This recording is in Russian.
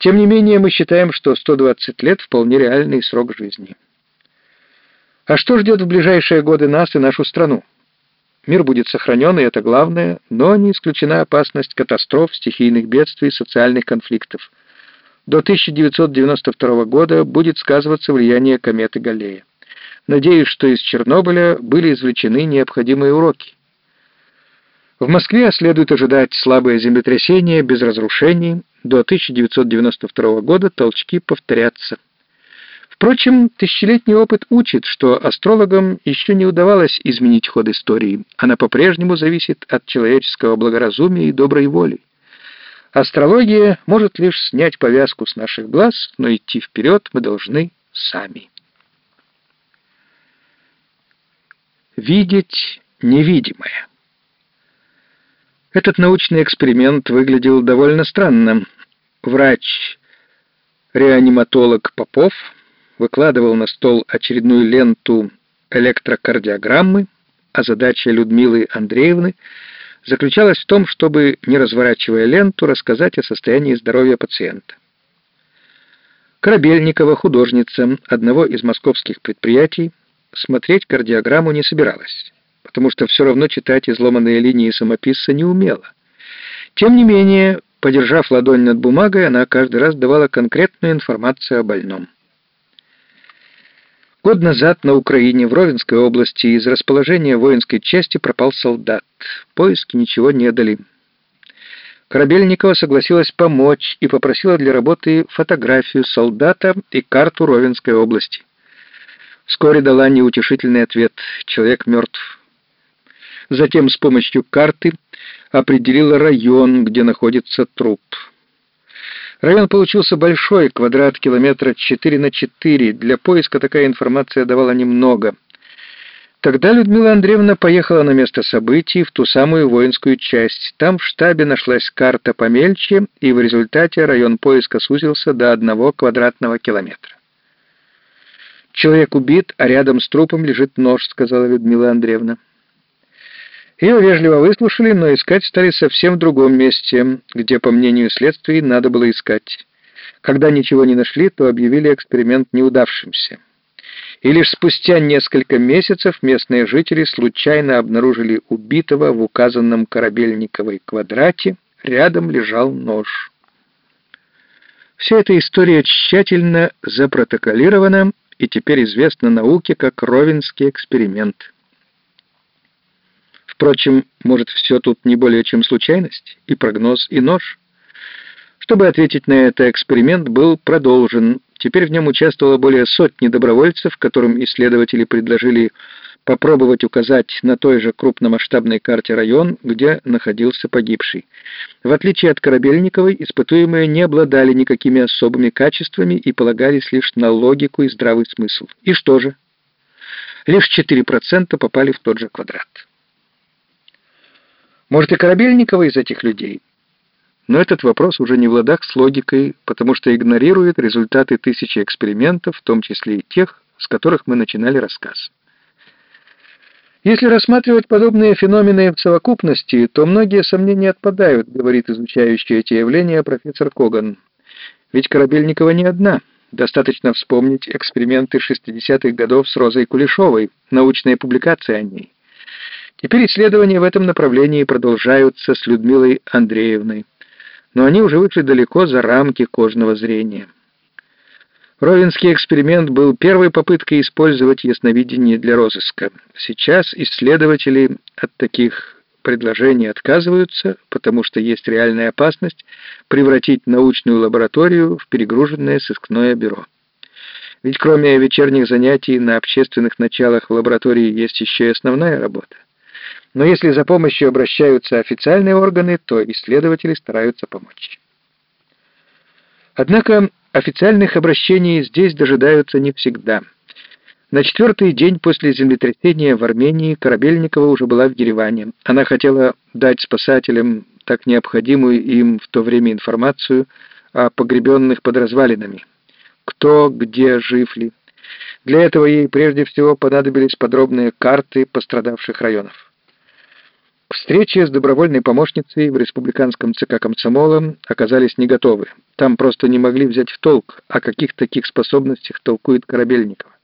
Тем не менее, мы считаем, что 120 лет — вполне реальный срок жизни. А что ждет в ближайшие годы нас и нашу страну? Мир будет сохранен, и это главное, но не исключена опасность катастроф, стихийных бедствий, социальных конфликтов. До 1992 года будет сказываться влияние кометы Галлея. Надеюсь, что из Чернобыля были извлечены необходимые уроки. В Москве следует ожидать слабое землетрясение без разрушений. До 1992 года толчки повторятся. Впрочем, тысячелетний опыт учит, что астрологам еще не удавалось изменить ход истории. Она по-прежнему зависит от человеческого благоразумия и доброй воли. Астрология может лишь снять повязку с наших глаз, но идти вперед мы должны сами. Видеть невидимое. Этот научный эксперимент выглядел довольно странно. Врач-реаниматолог Попов выкладывал на стол очередную ленту электрокардиограммы, а задача Людмилы Андреевны заключалась в том, чтобы, не разворачивая ленту, рассказать о состоянии здоровья пациента. Корабельникова, художница одного из московских предприятий, смотреть кардиограмму не собиралась, потому что все равно читать изломанные линии самописца не умела. Тем не менее, подержав ладонь над бумагой, она каждый раз давала конкретную информацию о больном. Год назад на Украине, в Ровенской области, из расположения воинской части пропал солдат. Поиски ничего не дали. Корабельникова согласилась помочь и попросила для работы фотографию солдата и карту Ровенской области. Вскоре дала неутешительный ответ «Человек мертв». Затем с помощью карты определила район, где находится труп. Район получился большой, квадрат километра 4 на 4. Для поиска такая информация давала немного. Тогда Людмила Андреевна поехала на место событий в ту самую воинскую часть. Там в штабе нашлась карта помельче, и в результате район поиска сузился до одного квадратного километра. «Человек убит, а рядом с трупом лежит нож», — сказала Людмила Андреевна. Ее вежливо выслушали, но искать стали совсем в другом месте, где, по мнению следствия, надо было искать. Когда ничего не нашли, то объявили эксперимент неудавшимся. И лишь спустя несколько месяцев местные жители случайно обнаружили убитого в указанном Корабельниковой квадрате, рядом лежал нож. Вся эта история тщательно запротоколирована и теперь известна науке как Ровенский эксперимент. Впрочем, может, все тут не более чем случайность, и прогноз, и нож. Чтобы ответить на это, эксперимент был продолжен. Теперь в нем участвовало более сотни добровольцев, которым исследователи предложили попробовать указать на той же крупномасштабной карте район, где находился погибший. В отличие от Корабельниковой, испытуемые не обладали никакими особыми качествами и полагались лишь на логику и здравый смысл. И что же? Лишь 4% попали в тот же квадрат. Может, и Корабельникова из этих людей? Но этот вопрос уже не в ладах с логикой, потому что игнорирует результаты тысячи экспериментов, в том числе и тех, с которых мы начинали рассказ. Если рассматривать подобные феномены в совокупности, то многие сомнения отпадают, говорит изучающий эти явления профессор Коган. Ведь Корабельникова не одна. Достаточно вспомнить эксперименты 60-х годов с Розой Кулешовой, научные публикации о ней. Теперь исследования в этом направлении продолжаются с Людмилой Андреевной, но они уже вышли далеко за рамки кожного зрения. Ровенский эксперимент был первой попыткой использовать ясновидение для розыска. Сейчас исследователи от таких предложений отказываются, потому что есть реальная опасность превратить научную лабораторию в перегруженное сыскное бюро. Ведь кроме вечерних занятий на общественных началах в лаборатории есть еще и основная работа. Но если за помощью обращаются официальные органы, то исследователи стараются помочь. Однако официальных обращений здесь дожидаются не всегда. На четвертый день после землетрясения в Армении Корабельникова уже была в Ереване. Она хотела дать спасателям так необходимую им в то время информацию о погребенных под развалинами. Кто, где, жив ли. Для этого ей прежде всего понадобились подробные карты пострадавших районов. К встрече с добровольной помощницей в республиканском ЦК комсомола оказались не готовы. Там просто не могли взять в толк, о каких таких способностях толкует Корабельников.